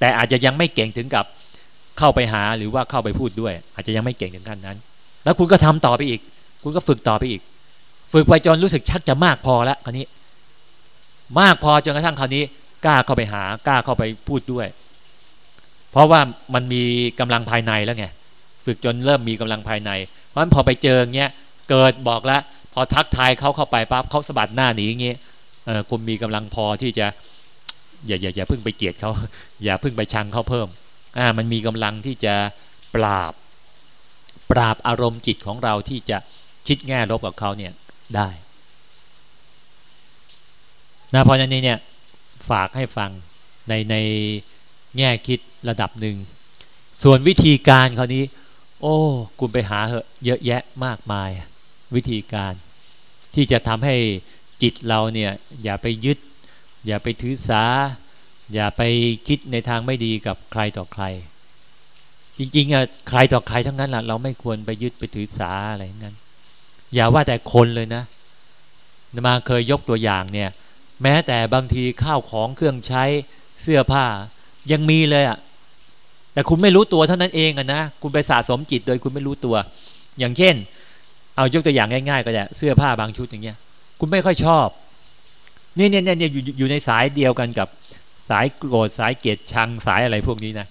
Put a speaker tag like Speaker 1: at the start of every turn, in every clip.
Speaker 1: แต่อาจจะยังไม่เก่งถึงกับเข้าไปหาหรือว่าเข้าไปพูดด้วย อาจจะยังไม่เก่งถึงขั้นนั้น แล้วคุณก็ทำต่อไปอีก คุณก็ฝึกต่อไปอีก ฝึกไปจนรู้สึกชักจะมากพอแล้วคราวนี้ มากพอจนกระทั่งคราวนี้ กล้าเข้าไปหากล้าเข้าไปพูดด้วย เพราะว่ามันมีกำลังภายในแล้วไงฝึกจนเริ่มมีกำลังภายใน เพราะฉะนั้นพอไปเจอเงี้ยเกิดบอกแล้วพอทักทายเขาเข้าไปปั๊บเขาสะบัดหน้าหนีอย่างเงี้ยคุณมีกำลังพอที่จะ อย่าอย่าอย่าเพิ่งไปเกลียดเขาอย่าเพิ่งไปชังเขาเพิ่มอ่ามันมีกำลังที่จะปราบ ปราบอารมณ์จิตของเราที่จะคิดแง่ลบกับเขาเนี่ยได้นะเพราะฉะนั้นเนี่ยฝากให้ฟังในในแง่คิดระดับหนึ่ง ส่วนวิธีการคราวนี้ โอ้คุณไปหาเหอะเยอะแยะมากมาย วิธีการ ที่จะทำให้จิตเราเนี่ยอย่าไปยึด อย่าไปถือสา อย่าไปคิดในทางไม่ดีกับใครต่อใคร จริงๆอะใครต่อใครทั้งนั้นแหละเราไม่ควรไปยึดไปถือสาอะไรนั้น อย่าว่าแต่คนเลยนะมาเคยยกตัวอย่างเนี่ย แม้แต่บางทีข้าวของเครื่องใช้เสื้อผ้ายังมีเลยอะ่ะแต่คุณไม่รู้ตัวเท่านั้นเองอะนะคุณไปสะสมจิตโดยคุณไม่รู้ตัว อย่างเช่น เอายกตัวอย่างง่าย ๆ ก็ได้เสื้อผ้าบางชุดอย่างเงี้ย คุณไม่ค่อยชอบ นี่เนี่ยเนี่ยอยู่อยู่ในสายเดียวกันกับสายโกรธสายเกลียดชังสายอะไรพวกนี้นะ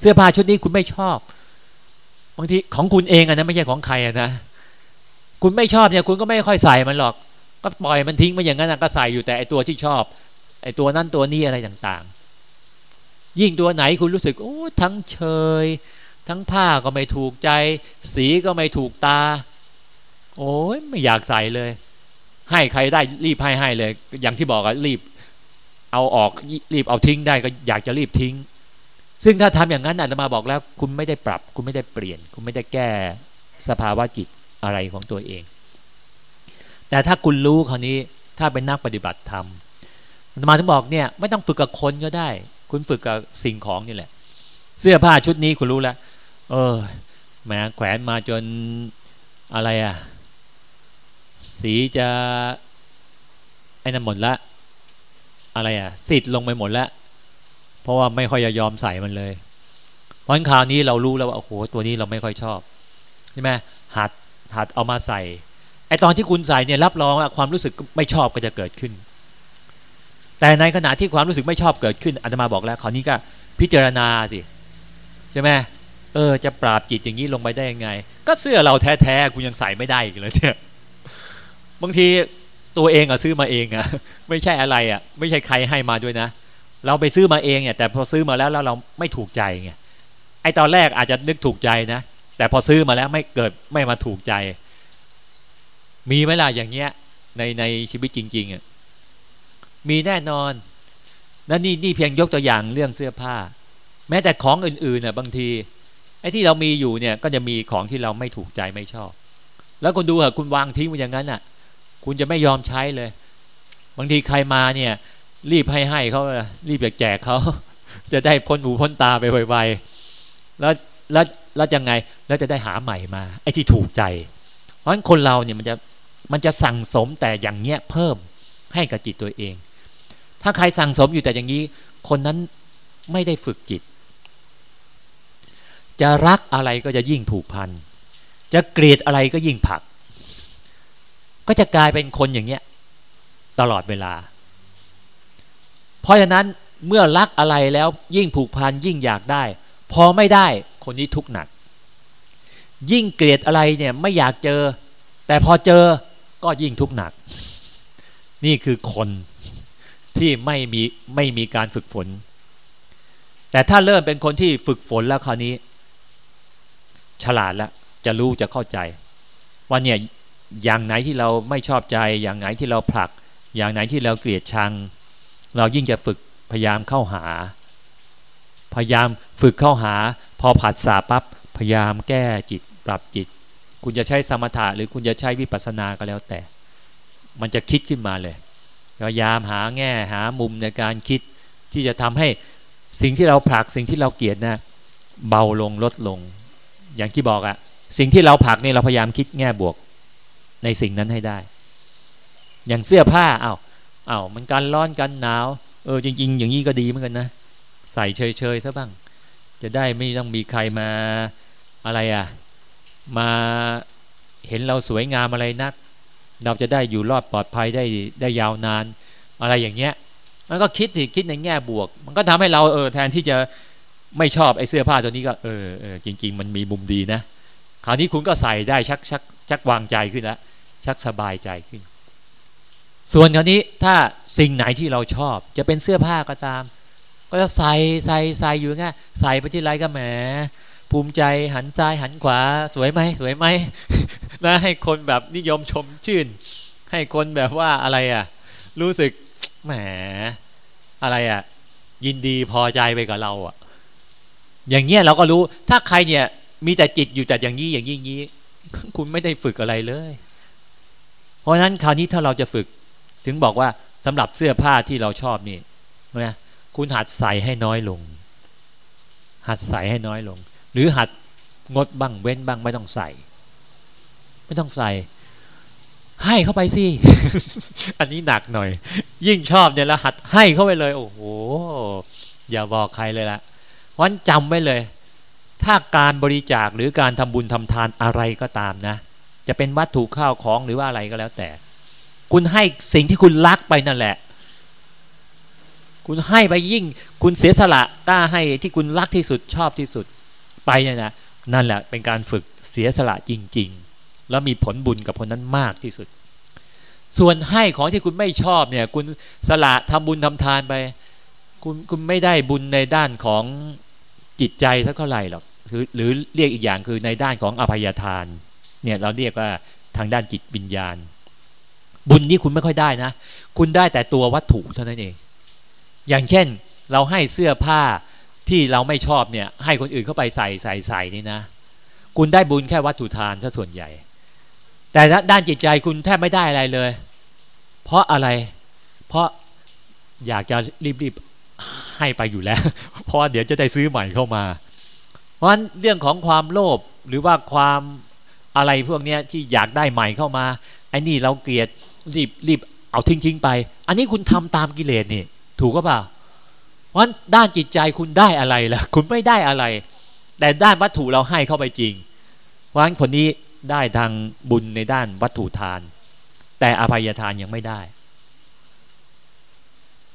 Speaker 1: เสื้อผ้าชุดนี้คุณไม่ชอบบางทีของคุณเองอะนะไม่ใช่ของใครอะนะคุณไม่ชอบเนี่ยคุณก็ไม่ค่อยใส่มันหรอก ก็ปล่อยมันทิ้งมาอย่างนั้นก็ใส่อยู่แต่ไอตัวที่ชอบไอตัวนั้นตัวนี้อะไรต่างๆ ยิ่งตัวไหนคุณรู้สึกโอ้ทั้งเชย ทั้งผ้าก็ไม่ถูกใจ สีก็ไม่ถูกตา โอ้ยไม่อยากใส่เลย ให้ใครได้รีบให้ให้เลย อย่างที่บอกอะรีบ เอาออกรีบเอาทิ้งได้ก็อยากจะรีบทิ้ง ซึ่งถ้าทำอย่างนั้นอาจจะมาบอกแล้ว คุณไม่ได้ปรับ คุณไม่ได้เปลี่ยน คุณไม่ได้แก้สภาวะจิตอะไรของตัวเอง แต่ถ้าคุณรู้คราวนี้ถ้าเป็นนักปฏิบัติธรรมมาถึงบอกเนี่ยไม่ต้องฝึกกับคนก็ได้ คุณฝึกกับสิ่งของนี่แหละ เสื้อผ้าชุดนี้คุณรู้แล้วเออแหมแขวนมาจนอะไรอะ่ะ สีจะไอ้นั่นหมดละ อะไรอะสิทธิ์ลงไปหมดล้วเพราะว่าไม่ค่อยยอมใส่มันเลย เพราะคราวนี้เรารู้แล้วว่าโอ้โหตัวนี้เราไม่ค่อยชอบใช่ไหมหัดหัดเอามาใส่ไอตอนที่คุณใส่เนี่ยรับรองว่าความรู้สึกไม่ชอบก็จะเกิดขึ้น แต่ในขณะที่ความรู้สึกไม่ชอบเกิดขึ้นอาตมาบอกแล้วคราวนี้ก็พิจารณาสิใช่ไหมเออจะปราบจิตอย่างนี้ลงไปได้ยังไง ก็เสื้อเราแท้ๆคุณยังใส่ไม่ได้อีกเลยเนี่ย บางทีตัวเองอะซื้อมาเองอะไม่ใช่อะไรอะไม่ใช่ใครให้มาด้วยนะ เราไปซื้อมาเองเนี่ยแต่พอซื้อมาแล้วแล้วเราไม่ถูกใจไงไอตอนแรกอาจจะนึกถูกใจนะ แต่พอซื้อมาแล้วไม่เกิดไม่มาถูกใจ มีไหมล่ะอย่างเงี้ยในในชีวิตจริงๆอะมีแน่นอนนั่นนี่นี่เพียงยกตัวอย่างเรื่องเสื้อผ้า แม้แต่ของอื่นๆน่ะบางทีไอ้ที่เรามีอยู่เนี่ยก็จะมีของที่เราไม่ถูกใจไม่ชอบ แล้วคุณดูอะคุณวางทิ้งไว้อย่างนั้นอะ คุณจะไม่ยอมใช้เลย บางทีใครมาเนี่ย รีบให้ให้เขารีบอยากแจกเขาจะได้พ้นหูพ้นตาไปไวๆแล้วแล้วแล้วยังไงแล้วจะได้หาใหม่มา ไอ้ที่ถูกใจ เพราะฉะนั้นคนเราเนี่ยมันจะมันจะสั่งสมแต่อย่างเงี้ยเพิ่มให้กับจิตตัวเอง ถ้าใครสั่งสมอยู่แต่อย่างนี้ คนนั้นไม่ได้ฝึกจิต จะรักอะไรก็จะยิ่งผูกพัน จะเกลียดอะไรก็ยิ่งผัก ก็จะกลายเป็นคนอย่างเงี้ยตลอดเวลา เพราะฉะนั้นเมื่อรักอะไรแล้วยิ่งผูกพันยิ่งอยากได้ พอไม่ได้คนนี้ทุกข์หนัก ยิ่งเกลียดอะไรเนี่ยไม่อยากเจอ แต่พอเจอก็ยิ่งทุกข์หนัก นี่คือคนที่ไม่มีไม่มีการฝึกฝน แต่ถ้าเริ่มเป็นคนที่ฝึกฝนแล้วคราวนี้ ฉลาดแล้วจะรู้จะเข้าใจว่าเนี่ย อย่างไหนที่เราไม่ชอบใจ อย่างไหนที่เราผลัก อย่างไหนที่เราเกลียดชัง เรายิ่งจะฝึกพยายามเข้าหา พยายามฝึกเข้าหา พอผัดสาปั๊บพยายามแก้จิตปรับจิต คุณจะใช้สมถะหรือคุณจะใช้วิปัสสนาก็แล้วแต่ มันจะคิดขึ้นมาเลยพยายามหาแง่หามุมในการคิดที่จะทำให้สิ่งที่เราผลักสิ่งที่เราเกลียดนะเบาลงลดลง อย่างที่บอกอะสิ่งที่เราผลักนี่เราพยายามคิดแง่บวก ในสิ่งนั้นให้ได้ อย่างเสื้อผ้าเอา้าวอ้ามันการร้อนกันหนาว เออจริง ๆ อย่างนี้ก็ดีเหมือนกันนะ ใส่เฉยๆซะบ้าง จะได้ไม่ต้องมีใครมาอะไรอะ มาเห็นเราสวยงามอะไรนัก เราจะได้อยู่รอดปลอดภัยได้ได้ยาวนาน อะไรอย่างเงี้ย มันก็คิดสิคิดในแง่บวก มันก็ทำให้เราเออแทนที่จะไม่ชอบไอ้เสื้อผ้าตัวนี้ก็เออเออจริง ๆ มันมีมุมดีนะคราวนี้คุณก็ใส่ได้ชักชักชักวางใจขึ้นแล้ว ชักสบายใจขึ้น ส่วนคราวนี้ถ้าสิ่งไหนที่เราชอบ จะเป็นเสื้อผ้าก็ตาม ก็จะใส่ใส่ใส่อยู่ง่ายใส่ไปที่ไรก็แหมภูมิใจหันซ้ายหันขวา สวยไหมสวยไหมนะให้คนแบบนิยมชมชื่น ให้คนแบบว่าอะไรอะ รู้สึกแหมอะไรอะ ยินดีพอใจไปกับเราอะ อย่างเงี้ยเราก็รู้ถ้าใครเนี่ย มีแต่จิตอยู่แต่อย่างนี้อย่างนี้อย่างนี้ คุณไม่ได้ฝึกอะไรเลย เพราะฉะนั้นคราวนี้ถ้าเราจะฝึกถึงบอกว่าสำหรับเสื้อผ้าที่เราชอบนี่นะคุณหัดใส่ให้น้อยลง หัดใส่ให้น้อยลง หรือหัดงดบ้างเว้นบ้างไม่ต้องใส่ ไม่ต้องใส่ ให้เข้าไปสิ อันนี้หนักหน่อย ยิ่งชอบเนี่ยแล้วหัดให้เข้าไปเลย โอ้โห อย่าบอกใครเลยละเพราะจำไว้เลย ถ้าการบริจาคหรือการทำบุญทำทานอะไรก็ตามนะ จะเป็นวัตถุข้าวของหรือว่าอะไรก็แล้วแต่ คุณให้สิ่งที่คุณรักไปนั่นแหละ คุณให้ไปยิ่ง คุณเสียสละกล้าให้ที่คุณรักที่สุดชอบที่สุดไปเนี่ยนะนั่นแหละเป็นการฝึกเสียสละจริง ๆ แล้วมีผลบุญกับคนนั้นมากที่สุด ส่วนให้ของที่คุณไม่ชอบเนี่ย คุณสละทำบุญทำทานไป คุณคุณไม่ได้บุญในด้านของจิตใจสักเท่าไหร่หรอกคือหรือเรียกอีกอย่างคือในด้านของอภัยทาน เนี่ยเราเรียกว่าทางด้านจิตวิญญาณ บุญนี้คุณไม่ค่อยได้นะ คุณได้แต่ตัววัตถุเท่านั้นเอง อย่างเช่นเราให้เสื้อผ้าที่เราไม่ชอบเนี่ยให้คนอื่นเข้าไปใส่ใส่ใส่นี่นะ คุณได้บุญแค่วัตถุทานซะส่วนใหญ่ แต่ด้านจิตใจคุณแทบไม่ได้อะไรเลย เพราะอะไร เพราะอยากจะรีบๆให้ไปอยู่แล้ว เพราะเดี๋ยวจะได้ซื้อใหม่เข้ามา เพราะฉะนั้นเรื่องของความโลภหรือว่าความ อะไรพวกนี้ที่อยากได้ใหม่เข้ามาไอ้นี่เราเกลียดรีบรีบเอาทิ้งทิ้งไป อันนี้คุณทำตามกิเลสนี่ ถูกก็เปล่าเพราะด้านจิตใจคุณได้อะไรล่ะ คุณไม่ได้อะไร แต่ด้านวัตถุเราให้เข้าไปจริง เพราะฉะนั้นคนนี้ได้ทางบุญในด้านวัตถุทาน แต่อภัยทานยังไม่ได้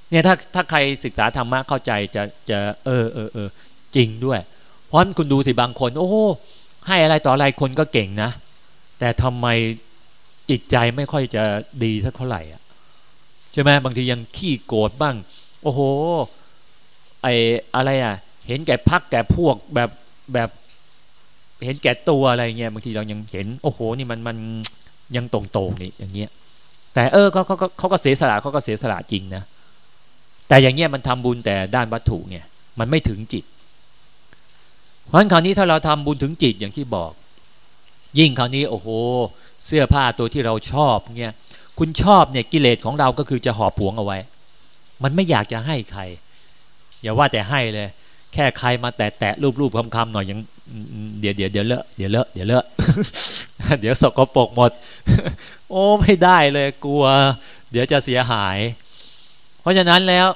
Speaker 1: เนี่ยถ้าถ้าใครศึกษาธรรมะเข้าใจจะจะเออเออเออจริงด้วย เพราะคุณดูสิบางคน โอ้ ให้อะไรต่ออะไรคนก็เก่งนะ แต่ทำไมจิตใจไม่ค่อยจะดีสักเท่าไหร่อะใช่ไหมบางทียังขี้โกรธบ้าง โอ้โหไออะไรอะ เห็นแก่พักแก่พวกแบบแบบเห็นแก่ตัวอะไรเงี้ยบางทีเรายังเห็น โอ้โห นี่มันมันยังตรงๆนี่อย่างเงี้ย แต่เออเขาเขาเขาก็เสียสละเขาก็เสียสละจริงนะแต่อย่างเงี้ยมันทำบุญแต่ด้านวัตถุเนี่ยมันไม่ถึงจิต เพราะฉะนั้นคราวนี้ถ้าเราทำบุญถึงจิตอย่างที่บอก ยิ่งคราวนี้โอ้โห เสื้อผ้าตัวที่เราชอบเนี่ยคุณชอบเนี่ยกิเลสของเราก็คือจะหอบผวงเอาไว้ มันไม่อยากจะให้ใคร อย่าว่าแต่ให้เลย แค่ใครมาแตะแตะรูปรูปคำคำหน่อยยังเดี๋ยวเดี๋ยวเดี๋ยวเลอะเดี๋ยวเลอะเดี๋ยวเลอะเดี๋ยวสกปรกหมด โอ้ไม่ได้เลยกลัว เดี๋ยวจะเสียหาย เพราะฉะนั้นแล้ว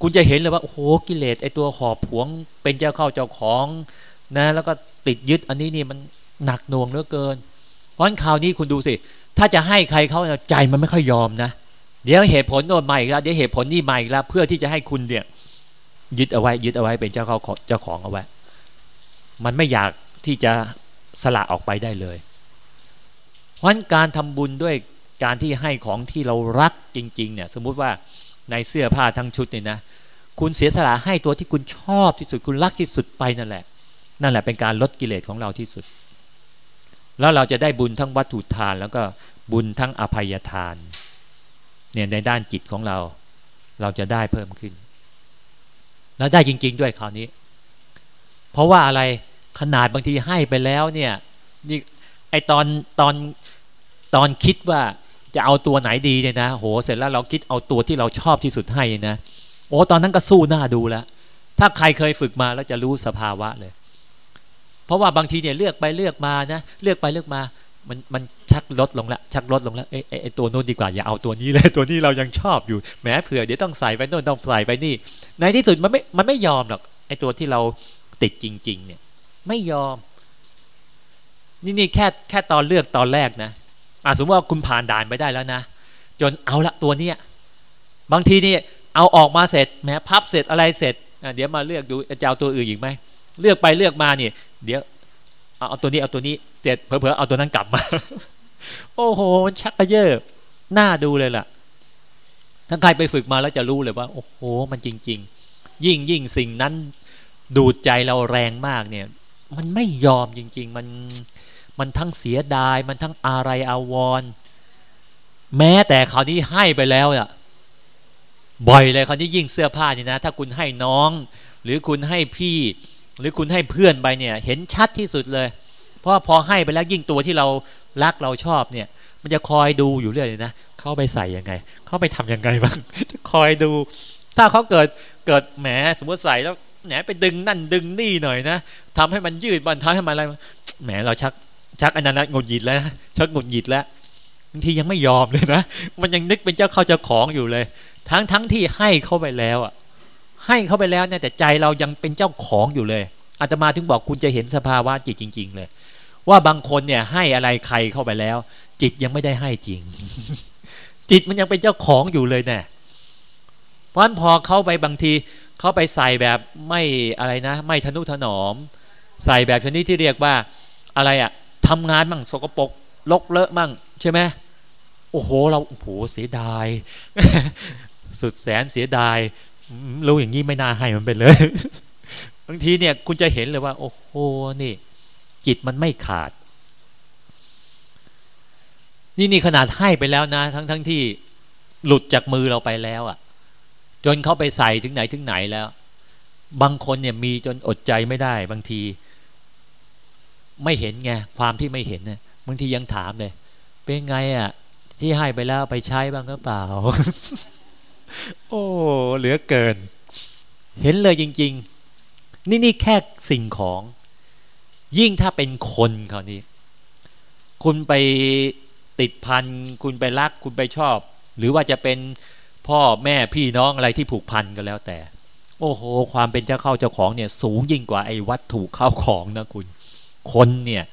Speaker 1: คุณจะเห็นเลยว่าโอ้โหกิเลสไอตัวหอบผวง เป็นเจ้าเข้าเจ้าของนะ แล้วก็ติดยึดอันนี้นี่มันหนักหน่วงเหลือเกินเพราะฉะนั้นคราวนี้คุณดูสิ ถ้าจะให้ใครเขาใจมันไม่ค่อยยอมนะ เดี๋ยวเหตุผลโน่นใหม่แล้วเดี๋ยวเหตุผลนี่ใหม่แล้วเพื่อที่จะให้คุณเนี่ยยึดเอาไว้ยึดเอาไว้เป็นเจ้าเขาเจ้าของเอาไว้ มันไม่อยากที่จะสละออกไปได้เลยเพราะฉะนั้นการทำบุญด้วยการที่ให้ของที่เรารักจริง ๆ เนี่ย สมมุติว่า ในเสื้อผ้าทั้งชุดนี่นะคุณเสียสละให้ตัวที่คุณชอบที่สุดคุณรักที่สุดไปนั่นแหละ นั่นแหละเป็นการลดกิเลสของเราที่สุด แล้วเราจะได้บุญทั้งวัตถุทาน แล้วก็บุญทั้งอภัยทานเนี่ยในด้านจิตของเรา เราจะได้เพิ่มขึ้น แล้วได้จริง ๆ ด้วยคราวนี้ เพราะว่าอะไรขนาดบางทีให้ไปแล้วเนี่ยนี่ไอตอนตอนตอนคิดว่า จะเอาตัวไหนดีเนี่ยนะโหเสร็จแล้วเราคิดเอาตัวที่เราชอบที่สุดให้นะโอ้ตอนนั้นก็สู้หน้าดูแล้วถ้าใครเคยฝึกมาแล้วจะรู้สภาวะเลย เพราะว่าบางทีเนี่ยเลือกไปเลือกมานะเลือกไปเลือกมามันมันชักลดลงแล้วชักลดลงแล้วเอ้ไอ้ตัวนู้นดีกว่าอย่าเอาตัวนี้เลยตัวนี้เรายังชอบอยู่แม้เผื่อเดี๋ยวต้องใส่ไปโน่นต้องใส่ไปนี่ ในที่สุดมันไม่มันไม่ยอมหรอกไอ้ตัวที่เราติดจริง ๆ เนี่ย ไม่ยอม นี่นี่แค่แค่ตอนเลือกตอนแรกนะ อ่าสมมติว่าคุณผ่านด่านไปได้แล้วนะ จนเอาละตัวเนี้ยบางทีนี่เอาออกมาเสร็จแม้พับเสร็จอะไรเสร็จเดี๋ยวมาเลือกดูจะเอาตัวอื่นอีกไหมเลือกไปเลือกมาเนี่ยเดี๋ยวเอาตัวนี้เอาตัวนี้เจ็ดเผลอๆเอาตัวนั้นกลับมา โอ้โหมันชักกระเยอะน่าดูเลยล่ะถ้าใครไปฝึกมาแล้วจะรู้เลยว่า โอ้โห มันจริง ๆ ยิ่งยิ่งสิ่งนั้นดูดใจเราแรงมากเนี่ย มันไม่ยอมจริง ๆ มัน มันทั้งเสียดาย มันทั้งอะไรอาวร แม้แต่คราวนี้ให้ไปแล้วอะบ่อยเลยคราวนี้ยิ่งเสื้อผ้านี่นะ ถ้าคุณให้น้อง หรือคุณให้พี่ หรือคุณให้เพื่อนไปเนี่ย เห็นชัดที่สุดเลย เพราะพอให้ไปแล้วยิ่งตัวที่เรารักเราชอบเนี่ย มันจะคอยดูอยู่เรื่อยเลยนะเข้าไปใส่ยังไง เข้าไปทํำยังไงบ้างคอยดู ถ้าเขาเกิดเกิดแหมสมมติใส่แล้วแหนไปดึงนั่นดึงนี่หน่อยนะทำให้มันยืดบันท้ายให้มันอะไรแหมเราชัก ชักอันนั้นงดหยิดแล้วชักงดหยิดแล้วบางทียังไม่ยอมเลยนะมันยังนึกเป็นเจ้าเข้าเจ้าของอยู่เลย ทั้งทั้งที่ให้เข้าไปแล้วอะ ให้เข้าไปแล้วเนี่ยแต่ใจเรายังเป็นเจ้าของอยู่เลยอาตมาถึงบอกคุณจะเห็นสภาวะจิตจริง ๆ เลย ว่าบางคนเนี่ย ให้อะไรใครเข้าไปแล้ว จิตยังไม่ได้ให้จริง จิตมันยังเป็นเจ้าของอยู่เลยเนี่ยเพราะนั้นพอเข้าไปบางทีเข้าไปใส่แบบไม่อะไรนะ ไม่ทนุถนอม ใส่แบบชนิดที่เรียกว่าอะไรอะ ทำงานมั่งสกปรกลกเลอะมั่งใช่ไหมโอ้โห เราโอ้โหเสียดาย สุดแสนเสียดายรู้อย่างนี้ไม่น่าให้มันไปเลยบางทีเนี่ยคุณจะเห็นเลยว่า โอ้โหนี่ จิตมันไม่ขาด นี่นี่ขนาดให้ไปแล้วนะ ทั้งทั้งที่หลุดจากมือเราไปแล้วอะ่ะ จนเขาไปใส่ถึงไหนถึงไหนแล้ว บางคนเนี่ยมีจนอดใจไม่ได้บางที ไม่เห็นไงความที่ไม่เห็นเนี่ยบางทียังถามเลย เป็นไงอะ่ะ ที่ให้ไปแล้วไปใช้บ้างหรือเปล่า โอ้เหลือเกิน เห็นเลยจริง ๆ นี่นี่แค่สิ่งของ ยิ่งถ้าเป็นคนคราวนี้ คุณไปติดพันคุณไปรักคุณไปชอบ หรือว่าจะเป็นพ่อแม่พี่น้องอะไรที่ผูกพันกันแล้วแต่ โอ้โห ความเป็นเจ้าเข้าเจ้าของเนี่ย สูงยิ่งกว่าไอ้วัตถุเข้าของนะคุณ คนเนี่ย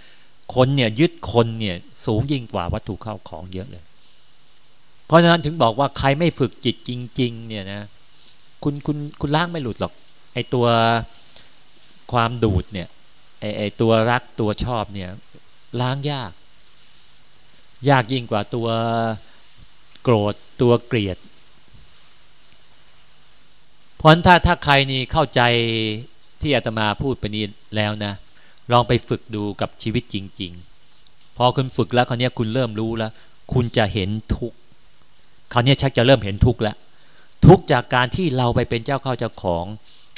Speaker 1: คนเนี่ยยึดคนเนี่ยสูงยิ่งกว่าวัตถุเข้าของเยอะเลย เพราะฉะนั้นถึงบอกว่าใครไม่ฝึกจิตจริง ๆ เนี่ยนะคุณคุณคุณล้างไม่หลุดหรอก ไอตัวความดูดเนี่ยไอไอตัวรักตัวชอบเนี่ย ล้างยาก ยากยิ่งกว่าตัวโกรธตัวเกลียดเพราะถ้าถ้าใครนี่เข้าใจที่อาตมาพูดไปนี้แล้วนะ ลองไปฝึกดูกับชีวิตจริง ๆ พอคุณฝึกแล้วคราวนี้คุณเริ่มรู้แล้ว คุณจะเห็นทุกคราวนี้ชักจะเริ่มเห็นทุกแล้ว ทุกจากการที่เราไปเป็นเจ้าเข้าเจ้าของ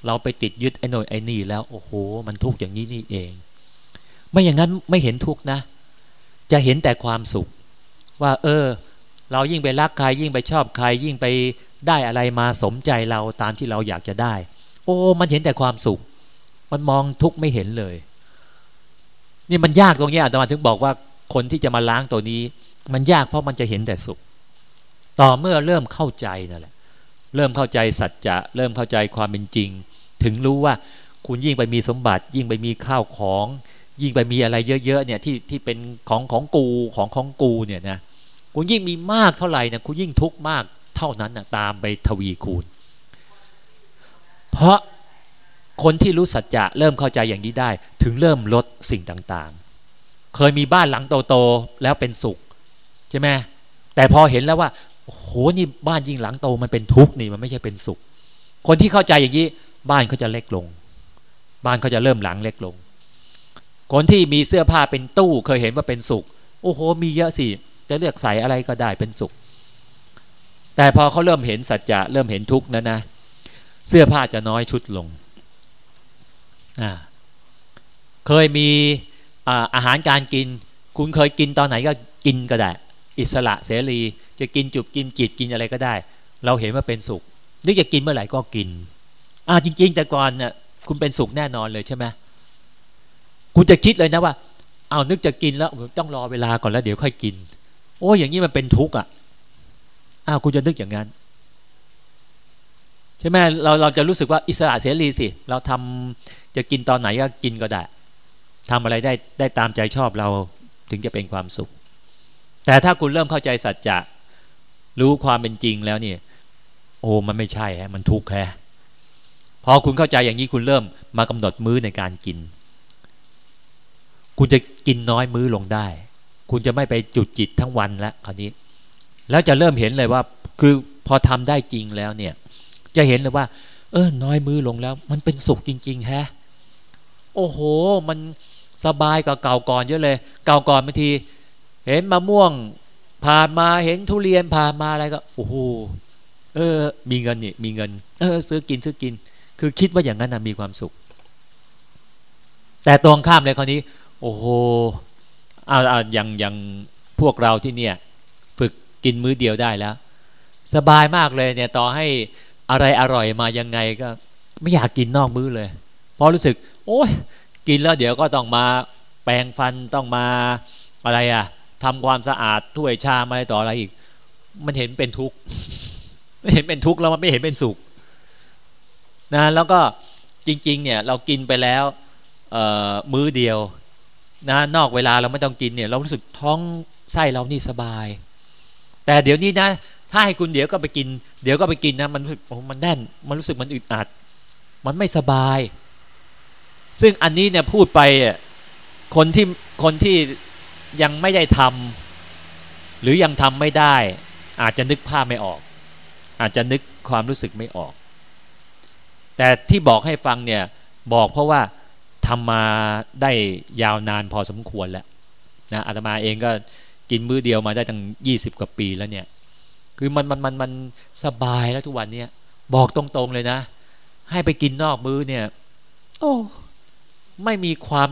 Speaker 1: เราไปติดยึดไอ้โน่นไอ้นี่แล้วโอ้โห มันทุกอย่างนี้นี่เอง ไม่อย่างนั้นไม่เห็นทุกนะ จะเห็นแต่ความสุข ว่า เออ เรายิ่งไปรักใครยิ่งไปชอบใครยิ่งไปได้อะไรมาสมใจเราตามที่เราอยากจะได้ โอ้ มันเห็นแต่ความสุข มันมองทุกข์ไม่เห็นเลย นี่มันยากตรงนี้อาตมาถึงบอกว่าคนที่จะมาล้างตัวนี้ มันยากเพราะมันจะเห็นแต่สุข ต่อเมื่อเริ่มเข้าใจนั่นแหละ เริ่มเข้าใจสัจจะ เริ่มเข้าใจความเป็นจริง ถึงรู้ว่าคุณยิ่งไปมีสมบัติ ยิ่งไปมีข้าวของ ยิ่งไปมีอะไรเยอะๆเนี่ยที่ที่เป็นของของกูของของกูเนี่ยนะคุณยิ่งมีมากเท่าไหร่นี่ยคุณยิ่งทุกข์มากเท่านั้นนะตามไปทวีคูณ เพราะ คนที่รู้สัจจะเริ่มเข้าใจอย่างนี้ได้ ถึงเริ่มลดสิ่งต่างๆ เคยมีบ้านหลังโตๆแล้วเป็นสุขใช่ไหมแต่พอเห็นแล้วว่าโหนี่บ้านยิ่งหลังโตมันเป็นทุกข์นี่มันไม่ใช่เป็นสุข คนที่เข้าใจอย่างนี้บ้านเขาจะเล็กลง บ้านเขาจะเริ่มหลังเล็กลง คนที่มีเสื้อผ้าเป็นตู้เคยเห็นว่าเป็นสุข โอ้โห มีเยอะสิจะเลือกใส่อะไรก็ได้เป็นสุข แต่พอเขาเริ่มเห็นสัจจะเริ่มเห็นทุกข์นะนะ เสื้อผ้าจะน้อยชุดลง เคยมีอาอาหารการกิน คุณเคยกินตอนไหนก็กินก็ได้ อิสระเสรี จะกินจุบกินจิตกินอะไรก็ได้ เราเห็นว่าเป็นสุขนึกจะกินเมื่อไหร่ก็กินอ่าจริง ๆ แต่ก่อนเนี่ยคุณเป็นสุขแน่นอนเลยใช่ไหมคุณจะคิดเลยนะว่า เอานึกจะกินแล้วต้องรอเวลาก่อนแล้วเดี๋ยวค่อยกิน โอ้อย่างนี้มันเป็นทุกข์อะอ้าวคุณจะนึกอย่างนั้น ใช่ไหมเราเราจะรู้สึกว่าอิสระเสรีสิ เราทำจะกินตอนไหนก็กินก็ได้ทำอะไรได้ได้ตามใจชอบเราถึงจะเป็นความสุข แต่ถ้าคุณเริ่มเข้าใจสัจจะรู้ความเป็นจริงแล้วเนี่ย โอ้มันไม่ใช่ฮะมันทุกข์แค่พอคุณเข้าใจอย่างนี้คุณเริ่มมากำหนดมื้อในการกิน คุณจะกินน้อยมื้อลงได้ คุณจะไม่ไปจุดจิตทั้งวันแล้วคราวนี้ แล้วจะเริ่มเห็นเลยว่าคือพอทำได้จริงแล้วเนี่ย จะเห็นเลยว่า เออน้อยมือลงแล้ว มันเป็นสุขจริง ๆ แฮะ โอ้โห มันสบายกว่าเก่าก่อนเยอะเลย เก่าก่อนบางที เห็นมะม่วง ผ่านมาเห็นทุเรียนผ่านมาอะไรก็โอ้โหเออ มีเงินนี่มีเงิน เออ ซื้อกินซื้อกิน คือคิดว่าอย่างนั้นนะมีความสุข แต่ตรงข้ามเลยคราวนี้ โอ้โหเอาเอาอย่างอย่างพวกเราที่เนี่ย ฝึกกินมื้อเดียวได้แล้ว สบายมากเลยเนี่ยต่อให้ อะไรอร่อยมายังไงก็ ไม่อยากกินนอกมื้อเลย เพราะรู้สึก โอ้ยกินแล้วเดี๋ยวก็ต้องมาแปรงฟันต้องมาอะไรอะทำความสะอาดถ้วยชามอะไรต่ออะไรอีก มันเห็นเป็นทุกข์ไม่เห็นเป็นทุกข์แล้วมันไม่เห็นเป็นสุขนะแล้วก็จริง ๆ เนี่ยเรากินไปแล้วมื้อเดียวนะนอกเวลาเราไม่ต้องกินเนี่ย เรารู้สึกท้องไส้เรานี่สบาย แต่เดี๋ยวนี้นะ ถ้าให้คุณเดี๋ยวก็ไปกิน เดี๋ยวก็ไปกินนะมันสึกโอ้มันแน่น มันรู้สึกมันอึดอัด มันไม่สบาย ซึ่งอันนี้เนี่ยพูดไปคนที่คนที่ยังไม่ได้ทำหรือยังทำไม่ได้ อาจจะนึกภาพไม่ออก อาจจะนึกความรู้สึกไม่ออก แต่ที่บอกให้ฟังเนี่ยบอกเพราะว่าทำมาได้ยาวนานพอสมควรแล้วนะอาตมาเองก็กินมื้อเดียวมาได้ตั้งยี่สิบกว่าปีแล้วเนี่ย คือมันมันมันมันสบายแล้วทุกวันเนี่ยบอกตรงๆเลยนะ ให้ไปกินนอกมื้อเนี่ย โอ้ไม่มีความ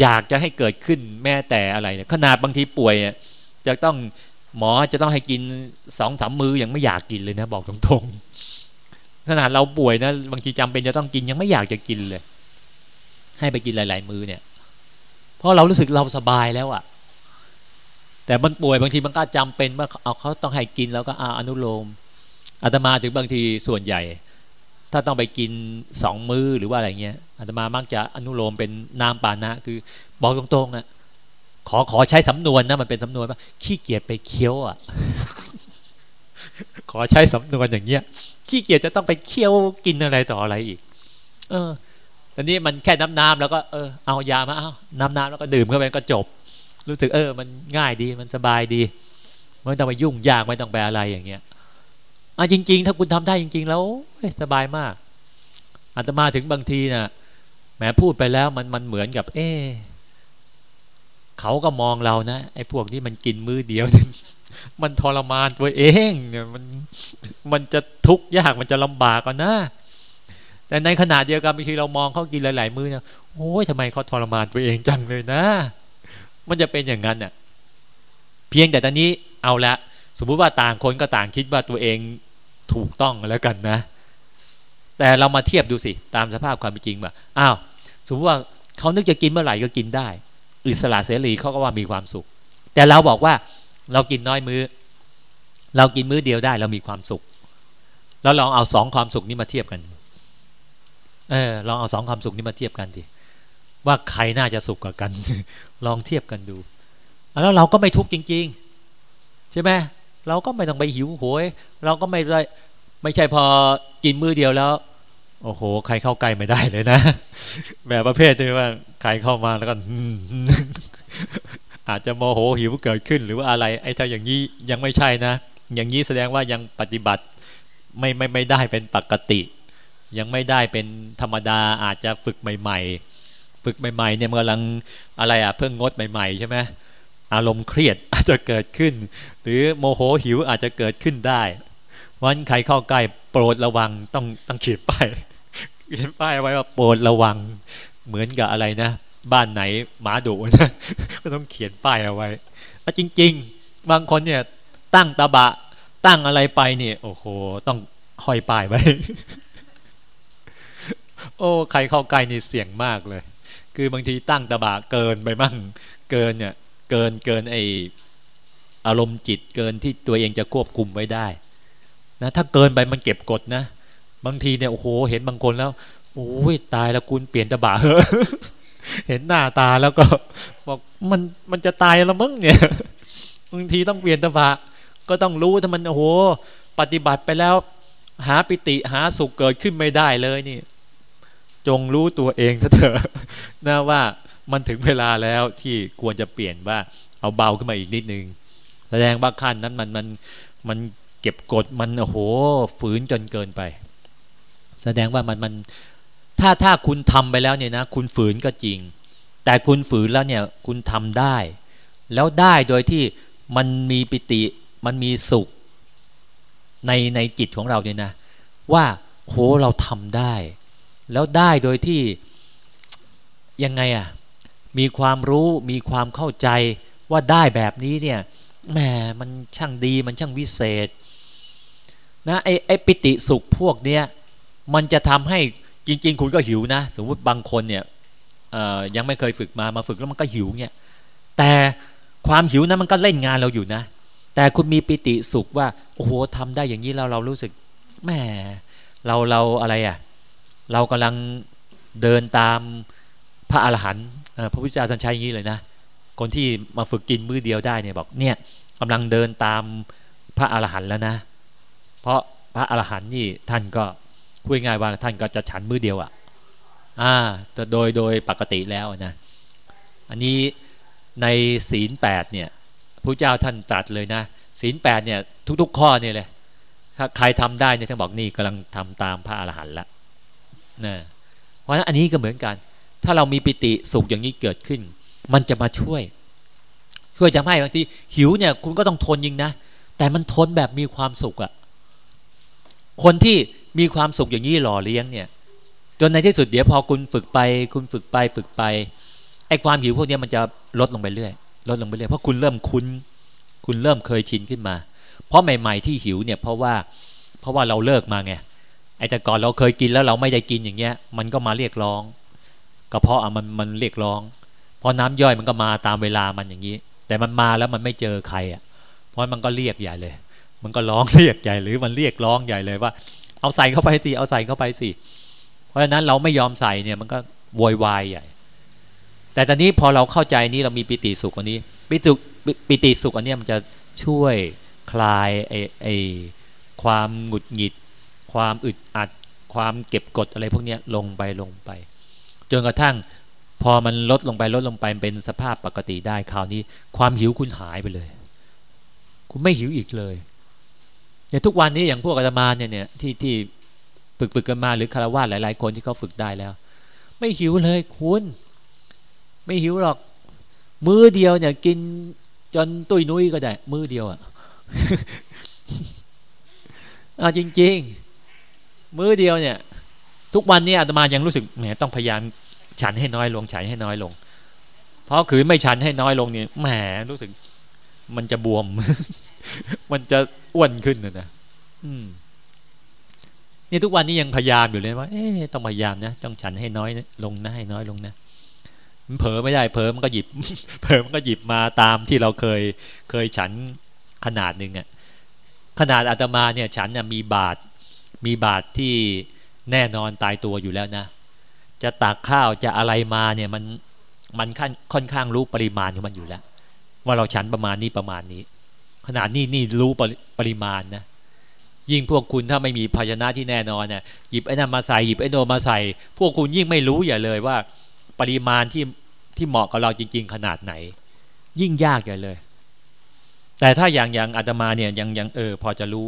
Speaker 1: อยากจะให้เกิดขึ้นแม้แต่อะไรเนี่ยขนาดบางทีป่วยจะต้องหมอจะต้องให้กินสองสามมือยังไม่อยากกินเลยนะ บอกตรงๆขนาดเราป่วยนะบางทีจำเป็นจะต้องกินยังไม่อยากจะกินเลย ให้ไปกินหลาย ๆ มื้อเนี่ย เพราะเรารู้สึกเราสบายแล้วอะ่ะ แต่มันป่วยบางทีมันก็จำเป็นว่าเอาเขาต้องให้กินแล้วก็อาอนุโลมอาตมาถึงบางทีส่วนใหญ่ ถ้าต้องไปกินสองมือหรือว่าอะไรเงี้ยอาตมามักจะอนุโลมเป็นนามปานะ คือบอกตรงๆนะขอขอใช้สำนวนนะมันเป็นสำนวนว่าขี้เกียจไปเคี้ยวอะ ขอใช้สำนวนอย่างเงี้ยขี้เกียจจะต้องไปเคี้ยวกินอะไรต่ออะไรอีก เออตอนนี้มันแค่น้ำน้ำแล้วก็เออเอายามาเอาน้ำน้ำแล้วก็ดื่มเข้าไปก็จบ รู้สึกเออ มันง่ายดีมันสบายดีไม่ต้องไปยุ่งยากไม่ต้องไปอะไรอย่างเงี้ยอะจริง ๆ ถ้าคุณทำได้จริง ๆ แล้วสบายมากอาตมาถึงบางทีนะ่ะแหมพูดไปแล้วมันมันเหมือนกับ เอเขาก็มองเรานะไอ้พวกที่มันกินมือเดียว มันทรมานตัวเองเนี่ยมันมันจะทุกข์ยากมันจะลำบากกันนะแต่ในขณะเดียวกันบางทีเรามองเขากินหลาย ๆ มือเนะโอ้ยทำไมเขาทรมานตัวเองจังเลยนะ มันจะเป็นอย่างนั้นเน่ะเพียงแต่ตอนนี้เอาละ สมมุติว่าต่างคนก็ต่างคิดว่าตัวเองถูกต้องแล้วกันนะ แต่เรามาเทียบดูสิตามสภาพความเป็นจริงว่าอ้าวสมมติว่าเขานึกจะกินเมื่อไหร่ก็กินได้ อิสระเสรีเขาก็ว่ามีความสุข แต่เราบอกว่าเรากินน้อยมือ้อ เรากินมื้อเดียวได้เรามีความสุข แล้วลองเอาสองความสุขนี้มาเทียบกันเออลองเอาสองความสุขนี้มาเทียบกันสิ ว่าใครน่าจะสุขกว่ากัน ลองเทียบกันดู แล้วเราก็ไม่ทุกข์จริง ๆ ใช่ไหมเราก็ไม่ต้องไปหิวโหย เราก็ไม่ได้ไม่ใช่พอกินมือเดียวแล้ว โอ้โห ใครเข้าใกล้ไม่ได้เลยนะ แบบประเภทที่ว่าใครเข้ามาแล้วก็อาจจะโมโหหิวเกิดขึ้นหรือว่าอะไร ไอ้ถ้าอย่างนี้ยังไม่ใช่นะ อย่างนี้แสดงว่ายังปฏิบัติไม่ไม่ไม่ได้เป็นปกติ ยังไม่ได้เป็นธรรมดาอาจจะฝึกใหม่ ๆ ฝึกใหม่ๆเนี่ยมื่อกำลังอะไรอะเพิ่งงดใหม่ๆใช่ไหมอารมณ์เครียดอาจจะเกิดขึ้น หรือโมโหหิวอาจจะเกิดขึ้นได้วันใครเข้าใกล้โปรดระวังต้องต้องเขียนป้ายเขียนป้ายไว้ว่าโปรดระวังเหมือนกับอะไรนะ บ้านไหนหมาดุนะก็ต้องเขียนป้ายเอาไว้จริง ๆ บางคนเนี่ยตั้งตาบะตั้งอะไรไปเนี่ยโอ้โห ต้องห้อยป้ายไว้ โอ้ ใครเข้าใกล้นี่เสี่ยงมากเลย คือบางทีตั้งตะบะเกินไปมั่งเกินเนี่ยเกินเกินไออารมณ์จิตเกินที่ตัวเองจะควบคุมไว้ได้นะถ้าเกินไปมันเก็บกดนะ บางทีเนี่ยโอ้โหเห็นบางคนแล้วโอ้ยตายแล้วคุณเปลี่ยนตะบะเหอะเห็นหน้าตาแล้วก็บอกมันมันจะตายแล้วมั้งเนี่ยบางทีต้องเปลี่ยนตะบะก็ต้องรู้ถ้ามันโอ้โห ปฏิบัติไปแล้ว หาปิติหาสุขเกิดขึ้นไม่ได้เลยนี่ จงรู้ตัวเองเถอะนะว่ามันถึงเวลาแล้วที่ควรจะเปลี่ยนว่าเอาเบาขึ้นมาอีกนิดนึง แสดงว่าขั้นนั้นมันมันมันเก็บกดมันโอ้โหฝืนจนเกินไป แสดงว่ามันมันถ้าถ้าคุณทำไปแล้วเนี่ยนะ คุณฝืนก็จริง แต่คุณฝืนแล้วเนี่ยคุณทำได้ แล้วได้โดยที่มันมีปิติมันมีสุขในในจิตของเราเนี่ยนะ ว่าโหเราทำได้ แล้วได้โดยที่ยังไงอะ่ะมีความรู้มีความเข้าใจว่าได้แบบนี้เนี่ยแหมมันช่างดีมันช่างวิเศษนะไอไอปิติสุขพวกเนี้ยมันจะทำให้จริง ๆ คุณก็หิวนะ สมมติบางคนเนี่ยยังไม่เคยฝึกมามาฝึกแล้วมันก็หิวเนี่ยแต่ความหิวนั้นมันก็เล่นงานเราอยู่นะ แต่คุณมีปิติสุขว่าโอ้โหทำได้อย่างนี้เราเรารู้สึกแหมเราเราอะไรอะ่ะ เรากำลังเดินตามพระอรหันต์พระพุทธเจ้าท่านใช้อย่างนี้เลยนะ คนที่มาฝึกกินมื้อเดียวได้เนี่ยบอกเนี่ยกำลังเดินตามพระอรหันต์แล้วนะ เพราะพระอรหันต์นี่ท่านก็พูดง่ายว่าท่านก็จะฉันมื้อเดียวอะ่ะอ่าโดยโดยปกติแล้วนะอันนี้ในศีลแปดเนี่ยพระเจ้าท่านตรัสเลยนะศีลแปดเนี่ยทุก ๆ ข้อเนี่ยเลยถ้าใครทำได้เนี่ยท่านบอกนี่กำลังทำตามพระอรหันต์ละ นะเพราะฉะนั้นอันนี้ก็เหมือนกัน ถ้าเรามีปิติสุขอย่างนี้เกิดขึ้น มันจะมาช่วย ช่วยจะให้บางทีหิวเนี่ยคุณก็ต้องทนยิงนะ แต่มันทนแบบมีความสุขอะคนที่มีความสุขอย่างนี้หล่อเลี้ยงเนี่ย จนในที่สุดเดี๋ยวพอคุณฝึกไป คุณฝึกไปฝึกไปไอ้ความหิวพวกนี้มันจะลดลงไปเรื่อยลดลงไปเรื่อยเพราะคุณเริ่มคุ้น คุณเริ่มเคยชินขึ้นมา เพราะใหม่ ๆ ที่หิวเนี่ยเพราะว่าเพราะว่าเราเลิกมาไง ไอ้แต่ก่อนเราเคยกินแล้วเราไม่ได้กินอย่างเงี้ย มันก็มาเรียกร้องกระเพาะอะมันมันเรียกร้องพอน้ำย่อยมันก็มาตามเวลามันอย่างนี้ แต่มันมาแล้วมันไม่เจอใครอะ เพราะมันก็เรียกใหญ่เลย มันก็ร้องเรียกใหญ่หรือมันเรียกร้องใหญ่เลยว่า เอาใส่เข้าไปสิเอาใส่เข้าไปสิเพราะฉะนั้นเราไม่ยอมใส่เนี่ยมันก็โวยวายใหญ่ แต่ตอนนี้พอเราเข้าใจนี้เรามีปิติสุขอันนี้ปิติปิติสุขอันนี้มันจะช่วยคลายไอ้ไอ้ความหงุดหงิด ความอึดอัด ความเก็บกดอะไรพวกนี้ลงไปลงไป จนกระทั่งพอมันลดลงไปลดลงไปเป็นสภาพปกติได้คราวนี้ ความหิวคุณหายไปเลย คุณไม่หิวอีกเลยอย่างทุกวันนี้อย่างพวกอาตมาเนี่ยเนี่ยที่ที่ฝึกฝึกกันมาหรือคารวะหลาย ๆ คนที่เขาฝึกได้แล้ว ไม่หิวเลยคุณ ไม่หิวหรอก มื้อเดียวเนี่ย กินจนตุยนุ้ยก็ได้ มื้อเดียวอะอะจริง ๆ มื้อเดียวเนี่ย ทุกวันนี้อาตมายังรู้สึกแหมต้องพยายามฉันให้น้อยลงฉันให้น้อยลง เพราะคือไม่ฉันให้น้อยลงเนี่ยแหมรู้สึก มันจะบวม มันจะอ้วนขึ้นนะนะอืมนี่ทุกวันนี้ยังพยายามอยู่เลยว่า เอ๊ต้องพยายามนะต้องฉันให้น้อยลงนะให้น้อยลงนะมันเผลอไม่ได้เผลอมันก็หยิบเผลอมันก็หยิบมาตามที่เราเคยเคยฉันขนาดหนึ่งอะขนาดอาตมาเนี่ย ฉันน่ะมีบาท มีบาทที่แน่นอนตายตัวอยู่แล้วนะ จะตักข้าวจะอะไรมาเนี่ยมันมันค่อนข้างรู้ปริมาณของมันอยู่แล้ว ว่าเราฉันประมาณนี้ประมาณนี้ ขนาดนี้นี่รู้ปริมาณนะยิ่งพวกคุณถ้าไม่มีภาชนะที่แน่นอนเนี่ยหยิบไอ้นั่นมาใส่หยิบไอ้โนมาใส่ พวกคุณยิ่งไม่รู้อย่าเลยว่า ปริมาณที่ที่เหมาะกับเราจริง ๆ ขนาดไหน ยิ่งยากอย่าเลย แต่ถ้าอย่างอย่างอาตมาเนี่ยยังยังเออพอจะรู้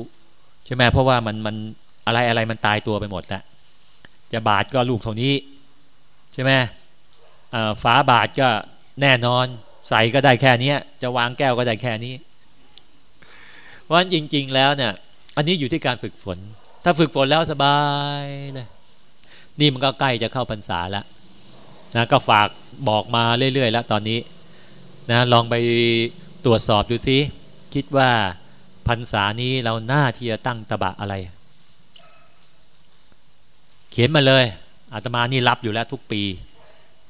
Speaker 1: ใช่ไหมเพราะว่ามันมัน อะไรอะไรมันตายตัวไปหมดแล้วจะบาทก็ลูกเท่านี้ ใช่ไหมฝาบาทก็แน่นอน ใส่ก็ได้แค่นี้จะวางแก้วก็ได้แค่นี้เพราะฉะนั้นจริง ๆ แล้วเนี่ย อันนี้อยู่ที่การฝึกฝน ถ้าฝึกฝนแล้วสบายเลยนี่มันก็ใกล้จะเข้าพรรษาแล้วนะก็ฝากบอกมาเรื่อย ๆ แล้วตอนนี้นะลองไปตรวจสอบดูซิคิดว่าพรรษานี้เราหน้าที่จะตั้งตบะอะไร เขียนมาเลยอาตมานี่รับอยู่แล้วทุกปี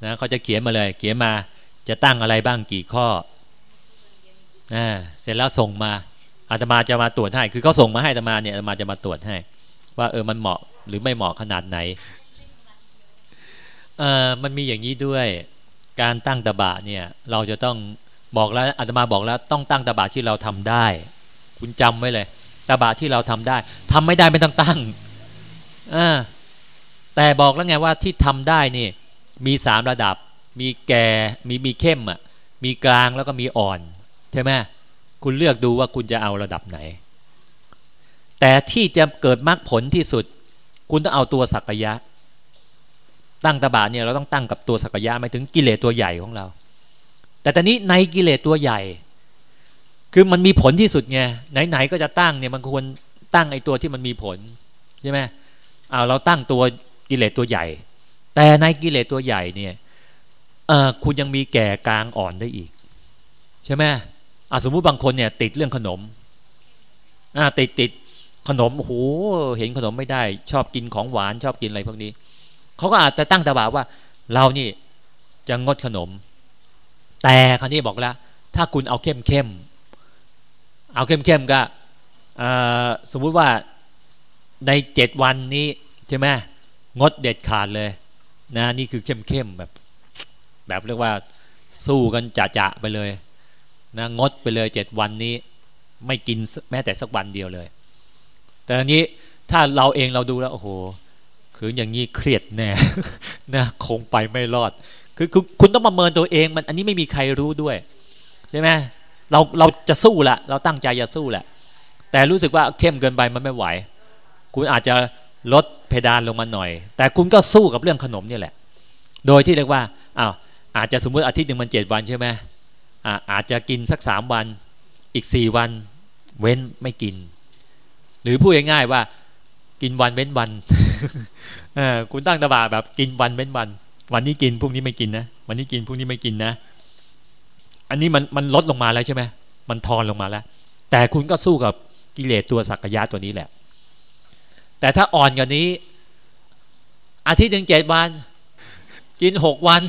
Speaker 1: นะเขาจะเขียนมาเลย เขียนมาจะตั้งอะไรบ้างกี่ข้ออ่าเสร็จแล้วส่งมาอาตมาจะมาตรวจให้ คือเขาส่งมาให้อาตมาเนี่ยอาตมาจะมาตรวจให้ ว่าเออมันเหมาะหรือไม่เหมาะขนาดไหนเออมันมีอย่างนี้ด้วยการตั้งตบะเนี่ยเราจะต้องบอกแล้วอาตมาบอกแล้วต้องตั้งตบะที่เราทำได้ คุณจำไว้เลยตบะที่เราทำได้ทำไม่ได้ไม่ต้องตั้งอ่า แต่บอกแล้วไงว่าที่ทำได้นี่มีสามระดับ มีแก่มีมีเข้มอะมีกลางแล้วก็มีอ่อนใช่ไหมคุณเลือกดูว่าคุณจะเอาระดับไหน แต่ที่จะเกิดมรรคผลที่สุด คุณต้องเอาตัวสักยะ ตั้งตบะเนี่ยเราต้องตั้งกับตัวสักยะหมายถึงกิเลสตัวใหญ่ของเรา แต่ตอนนี้ในกิเลสตัวใหญ่ คือมันมีผลที่สุดไงไหนๆก็จะตั้งเนี่ยมันควรตั้งไอ้ตัวที่มันมีผลใช่ไหมเอาเราตั้งตัว กิเลสตัวใหญ่ แต่ในกิเลสตัวใหญ่เนี่ยคุณยังมีแก่กลางอ่อนได้อีก ใช่ไหมสมมุติบางคนเนี่ยติดเรื่องขนมติดติดขนมโอ้โหเห็นขนมไม่ได้ ชอบกินของหวานชอบกินอะไรพวกนี้เขาก็อาจจะตั้งตาบาว่า เรานี่จะงดขนม แต่คราวนี้บอกแล้ว ถ้าคุณเอาเข้มเข้มเอาเข้มเข้มก็สมมุติว่าในเจ็ดวันนี้ใช่ไหม งดเด็ดขาดเลยนะนี่คือเข้มเข้มแบบ แบบเรียกว่าสู้กันจะจะไปเลยนะงดไปเลยเจ็ดวันนี้ ไม่กินแม้แต่สักวันเดียวเลย แต่อันนี้ถ้าเราเองเราดูแล้วโอ้โหคืออย่างนี้เครียดแน่นะคงไปไม่รอดคือคือคุณต้องประเมินตัวเองมันอันนี้ไม่มีใครรู้ด้วยใช่ไหมเราเราจะสู้แหละเราตั้งใจจะสู้แหละแต่รู้สึกว่าเข้มเกินไปมันไม่ไหว คุณอาจจะ ลดเพดานลงมาหน่อย แต่คุณก็สู้กับเรื่องขนมนี่แหละ โดยที่เรียกว่าอ้าวอาจจะสมมติอาทิตย์หนึ่งมันเจ็ดวันใช่ไหมอ่าอาจจะกินสักสามวัน อีกสี่วัน เว้นไม่กิน หรือพูดง่ายๆว่า กินวันเว้นวันคุณตั้งตบาแบบกินวันเว้นวัน วันนี้กินพรุ่งนี้ไม่กินนะวันนี้กินพรุ่งนี้ไม่กินนะ อันนี้มันมันลดลงมาแล้วใช่ไหมมันทอนลงมาแล้ว แต่คุณก็สู้กับกิเลสตัวสักยะตัวนี้แหละ แต่ถ้าอ่อนกว่านี้ อาทิตย์หนึ่งเจ็ดวัน กินหกวัน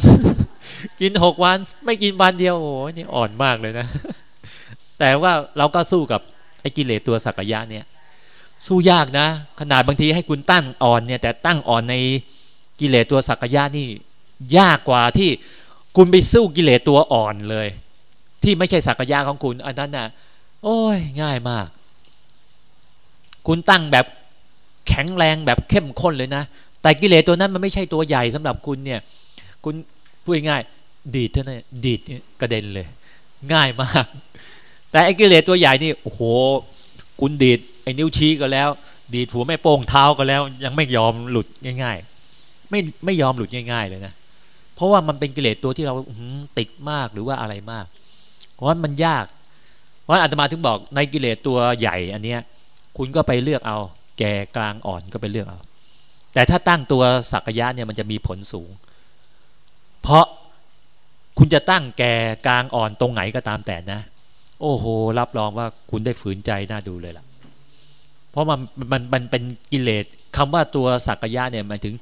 Speaker 1: กินหกวัน ไม่กินวันเดียวโอ้โหนี่อ่อนมากเลยนะ แต่ว่าเราก็สู้กับไอ้กิเลสตัวสักยะเนี่ย สู้ยากนะ ขนาดบางทีให้คุณตั้งอ่อนเนี่ย แต่ตั้งอ่อนในกิเลสตัวสักยะนี่ ยากกว่าที่คุณไปสู้กิเลสตัวอ่อนเลย ที่ไม่ใช่สักยะของคุณ อันนั้นน่ะ โอ้ยง่ายมาก คุณตั้งแบบ แข็งแรงแบบเข้มข้นเลยนะ แต่กิเลสตัวนั้นมันไม่ใช่ตัวใหญ่สำหรับคุณเนี่ย คุณพูดง่ายดีดเท่านั้นดีดกระเด็นเลย ง่ายมาก แต่ไอ้กิเลสตัวใหญ่นี่โอ้โห คุณดีดไอ้นิ้วชี้ก็แล้ว ดีดหัวแม่โป้งเท้าก็แล้ว ยังไม่ยอมหลุดง่าย ๆ ไม่ไม่ยอมหลุดง่าย ๆ เลยนะเพราะว่ามันเป็นกิเลสตัวที่เราติดมากหรือว่าอะไรมาก เพราะมันยากเพราะอาตมาถึงบอกในกิเลสตัวใหญ่อันเนี้ย คุณก็ไปเลือกเอา แก่กลางอ่อนก็ไปเลือกเอา แต่ถ้าตั้งตัวสักยะเนี่ยมันจะมีผลสูง เพราะคุณจะตั้งแก่กลางอ่อนตรงไหนก็ตามแต่นะ โอ้โห รับรองว่าคุณได้ฝืนใจน่าดูเลยล่ะ เพราะมันมันมันเป็นกิเลสคำว่าตัวสักยะเนี่ยหมายถึง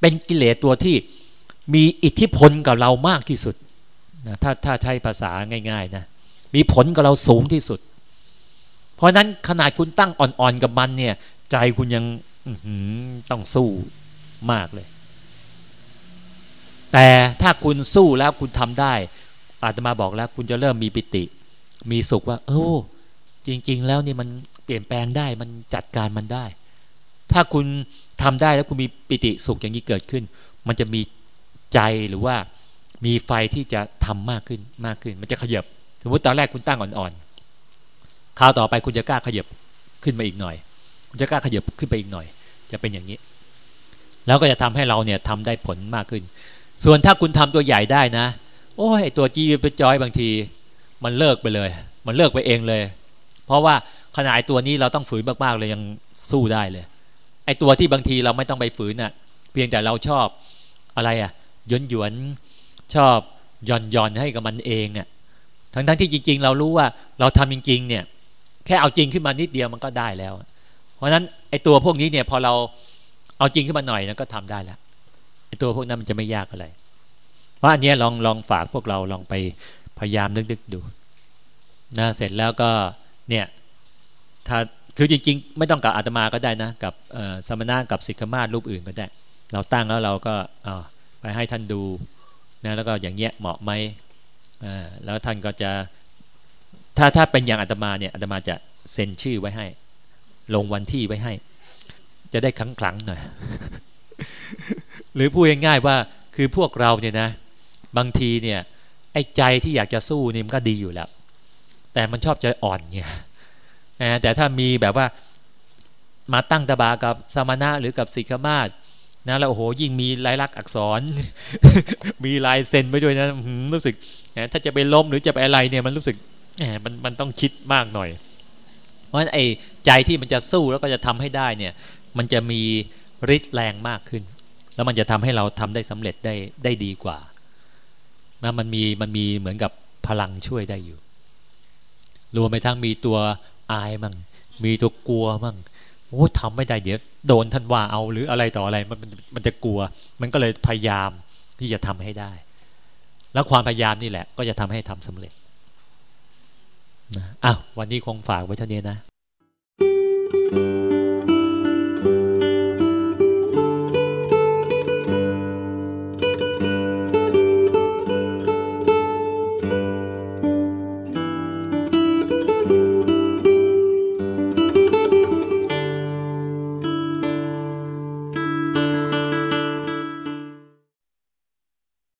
Speaker 1: เป็นกิเลสตัวที่มีอิทธิพลกับเรามากที่สุดนะถ้าถ้าใช้ภาษาง่าย ๆ นะ มีผลกับเราสูงที่สุด เพราะนั้นขนาดคุณตั้งอ่อนๆกับมันเนี่ย ใจคุณยังต้องสู้มากเลย แต่ถ้าคุณสู้แล้วคุณทำได้ อาตมาบอกแล้ว คุณจะเริ่มมีปิติ มีสุขว่า โอ้จริง ๆ แล้วนี่มันเปลี่ยนแปลงได้มันจัดการมันได้ ถ้าคุณทำได้แล้วคุณมีปิติสุขอย่างนี้เกิดขึ้น มันจะมีใจหรือว่ามีไฟที่จะทำมากขึ้นมากขึ้น มันจะขยับสมมติตอนแรกคุณตั้งอ่อนๆคราวต่อไปคุณจะกล้าขยับขึ้นมาอีกหน่อย จะกล้าขยับขึ้นไปอีกหน่อย จะเป็นอย่างนี้ แล้วก็จะทำให้เราเนี่ยทำได้ผลมากขึ้น ส่วนถ้าคุณทำตัวใหญ่ได้นะ โอ้ยตัวจีไปจอยบางที มันเลิกไปเลย มันเลิกไปเองเลย เพราะว่าขนาดตัวนี้เราต้องฝืนมากๆเลยยังสู้ได้เลย ไอตัวที่บางทีเราไม่ต้องไปฝืนน่ะ เพียงแต่เราชอบอะไรอะยนหยวนชอบย่อนย่อนให้กับมันเองเนี่ยทั้งทั้งที่จริง ๆ เรารู้ว่าเราทำจริง ๆ เนี่ย แค่เอาจริงขึ้นมานิดเดียวมันก็ได้แล้ว เพราะฉะนั้นไอ้ตัวพวกนี้เนี่ยพอเราเอาจริงขึ้นมาหน่อยนะก็ทำได้แล้วตัวพวกนั้นมันจะไม่ยากอะไรราะอันนี้ลองลองฝากพวกเราลองไปพยายามนึกๆดูนะเสร็จแล้วก็เนี่ยถ้าคือจริง ๆ ไม่ต้องกับอาตมาก็ได้นะ กับสมณะกับสิกขมารูปอื่นก็ได้ เราตั้งแล้วเราก็ไปให้ท่านดูนะแล้วก็อย่างเงี้ยเหมาะไหมแล้วท่านก็จะถ้าถ้าเป็นอย่างอาตมาเนี่ยอาตมาจะเซ็นชื่อไว้ให้ ลงวันที่ไว้ให้ จะได้คลังคลังหน่อย หรือพูดง่ายๆว่าคือพวกเราเนี่ยนะ บางทีเนี่ย ไอ้ใจที่อยากจะสู้นี่มันก็ดีอยู่แล้ว แต่มันชอบใจอ่อนไงแต่ถ้ามีแบบว่ามาตั้งตบากับสมณะหรือกับสิกขามาศนะแล้วโอ้โหยิ่งมีลายลักษณ์อักษร มีลายเซ็นไปด้วยนะรู้สึกถ้าจะไปล้มหรือจะไปอะไรเนี่ยมันรู้สึกมันมันต้องคิดมากหน่อย ราะฉะนั้นไอ้ใจที่มันจะสู้แล้วก็จะทำให้ได้เนี่ย มันจะมีฤทธิ์แรงมากขึ้น แล้วมันจะทำให้เราทำได้สำเร็จได้ได้ดีกว่านะมันมีมันมีเหมือนกับพลังช่วยได้อยู่ รวมไปทั้งมีตัวอายมั่งมีตัวกลัวมั่งโอ้ทำไม่ได้เดี๋ยวโดนท่านว่าเอาหรืออะไรต่ออะไรมันมันจะกลัว มันก็เลยพยายามที่จะทำให้ได้ แล้วความพยายามนี่แหละ ก็จะทำให้ทำสำเร็จ อ้าววันนี้คงฝากไว้เท่านี้นะ